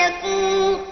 ذلك